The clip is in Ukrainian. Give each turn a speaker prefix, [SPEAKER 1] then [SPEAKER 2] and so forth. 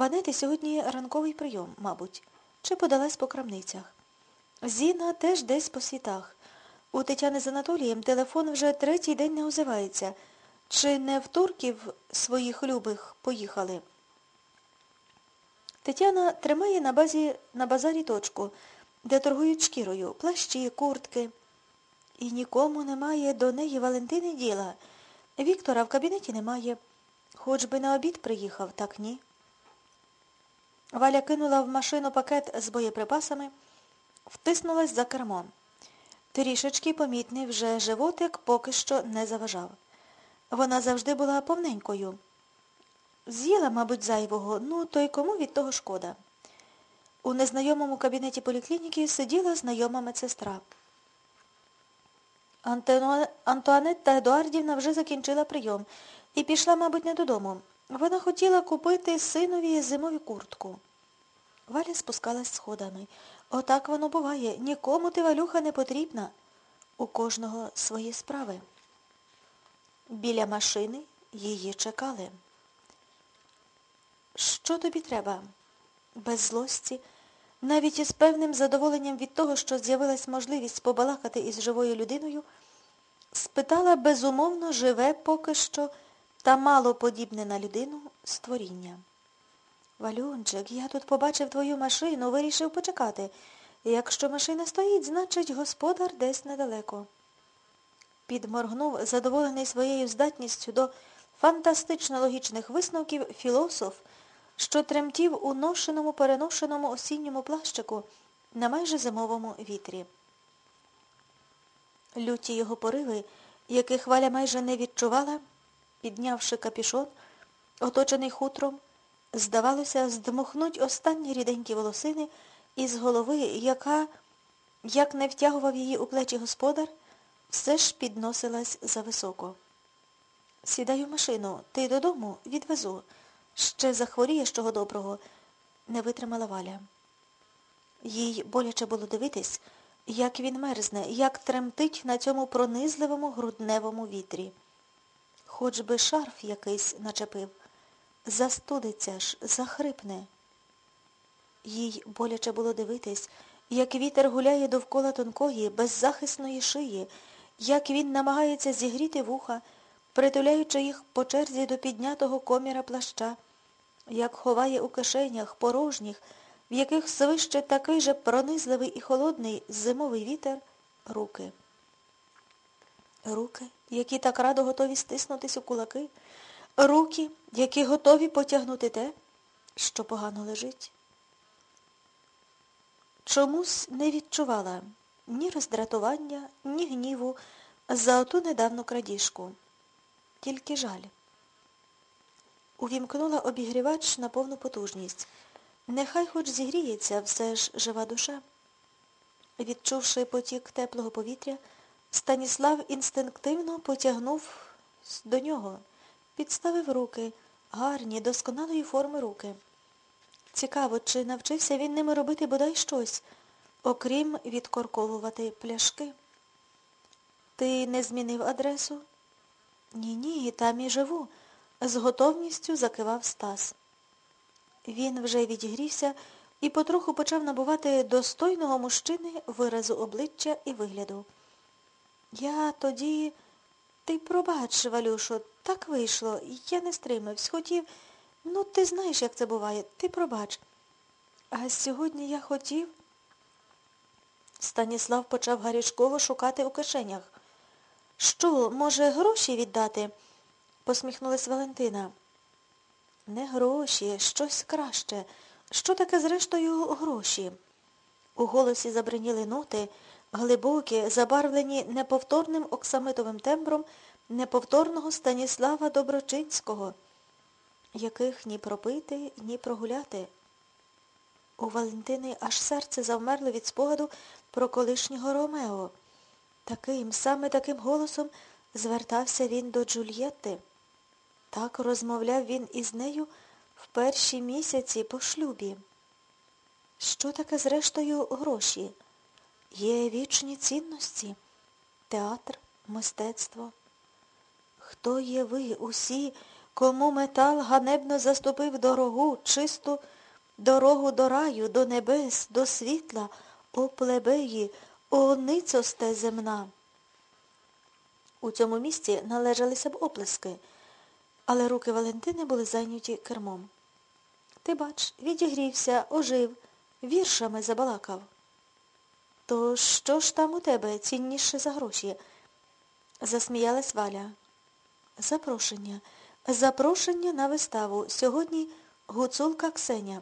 [SPEAKER 1] Ванети сьогодні ранковий прийом, мабуть, чи подалась по крамницях. Зіна теж десь по світах. У Тетяни з Анатолієм телефон вже третій день не озивається. Чи не в турків своїх любих поїхали? Тетяна тримає на базі на базарі точку, де торгують шкірою, плащі, куртки. І нікому немає до неї Валентини діла. Віктора в кабінеті немає. Хоч би на обід приїхав, так ні. Валя кинула в машину пакет з боєприпасами, втиснулась за кермо. Трішечки помітний вже животик поки що не заважав. Вона завжди була повненькою. З'їла, мабуть, зайвого, ну то й кому від того шкода. У незнайомому кабінеті поліклініки сиділа знайома медсестра. Антуанетта Едуардівна вже закінчила прийом і пішла, мабуть, не додому. Вона хотіла купити синові зимові куртку. Валя спускалась сходами. Отак воно буває. Нікому ти, Валюха, не потрібна. У кожного свої справи. Біля машини її чекали. Що тобі треба? Без злості, навіть із певним задоволенням від того, що з'явилась можливість побалакати із живою людиною, спитала безумовно живе поки що та мало подібне на людину створіння. Валюнчик, я тут побачив твою машину, вирішив почекати. Якщо машина стоїть, значить господар десь недалеко. Підморгнув, задоволений своєю здатністю до фантастично логічних висновків філософ, що тремтів у ношеному переношеному осінньому плащику на майже зимовому вітрі. Люті його пориви, яких Валя майже не відчувала, піднявши капішон, оточений хутром, здавалося, здмухнуть останні ріденькі волосини із голови, яка, як не втягував її у плечі господар, все ж підносилась зависоко. Сідай у машину, ти додому відвезу. Ще захворієш чого доброго, не витримала Валя. Їй боляче було дивитись, як він мерзне, як тремтить на цьому пронизливому грудневому вітрі. Хоч би шарф якийсь начепив, застудиться ж, захрипне. Їй боляче було дивитись, як вітер гуляє довкола тонкої, беззахисної шиї, як він намагається зігріти вуха, притуляючи їх по черзі до піднятого коміра плаща, як ховає у кишенях порожніх, в яких свище такий же пронизливий і холодний зимовий вітер, руки. Руки, які так радо готові стиснутись у кулаки, руки, які готові потягнути те, що погано лежить. Чомусь не відчувала ні роздратування, ні гніву за оту недавну крадіжку. Тільки жаль. Увімкнула обігрівач на повну потужність. Нехай хоч зігріється все ж жива душа. Відчувши потік теплого повітря, Станіслав інстинктивно потягнув до нього, підставив руки, гарні, досконалої форми руки. Цікаво, чи навчився він ними робити бодай щось, окрім відкорковувати пляшки. Ти не змінив адресу? Ні-ні, там і живу, з готовністю закивав Стас. Він вже відігрівся і потроху почав набувати достойного мужчини виразу обличчя і вигляду. Я тоді... Ти пробач, Валюшо, так вийшло. Я не стримався. Хотів... Ну, ти знаєш, як це буває. Ти пробач. А сьогодні я хотів... Станіслав почав гарячково шукати у кишенях. Що, може, гроші віддати? посміхнулась Валентина. Не гроші, щось краще. Що таке, зрештою, гроші? У голосі забриніли ноти, глибокі, забарвлені неповторним оксамитовим тембром неповторного Станіслава Доброчинського, яких ні пропити, ні прогуляти. У Валентини аж серце завмерло від спогаду про колишнього Ромео. Таким, саме таким голосом звертався він до Джульєтти. Так розмовляв він із нею в перші місяці по шлюбі. Що таке, зрештою, гроші? Є вічні цінності, театр, мистецтво. Хто є ви усі, кому метал ганебно заступив дорогу, чисту дорогу до раю, до небес, до світла, о плебеї, о ницосте земна. У цьому місці належалися б оплески, але руки Валентини були зайняті кермом. Ти бач, відігрівся, ожив, віршами забалакав. То що ж там у тебе цінніше за гроші? засміялась Валя. Запрошення. Запрошення на виставу. Сьогодні гуцулка Ксеня.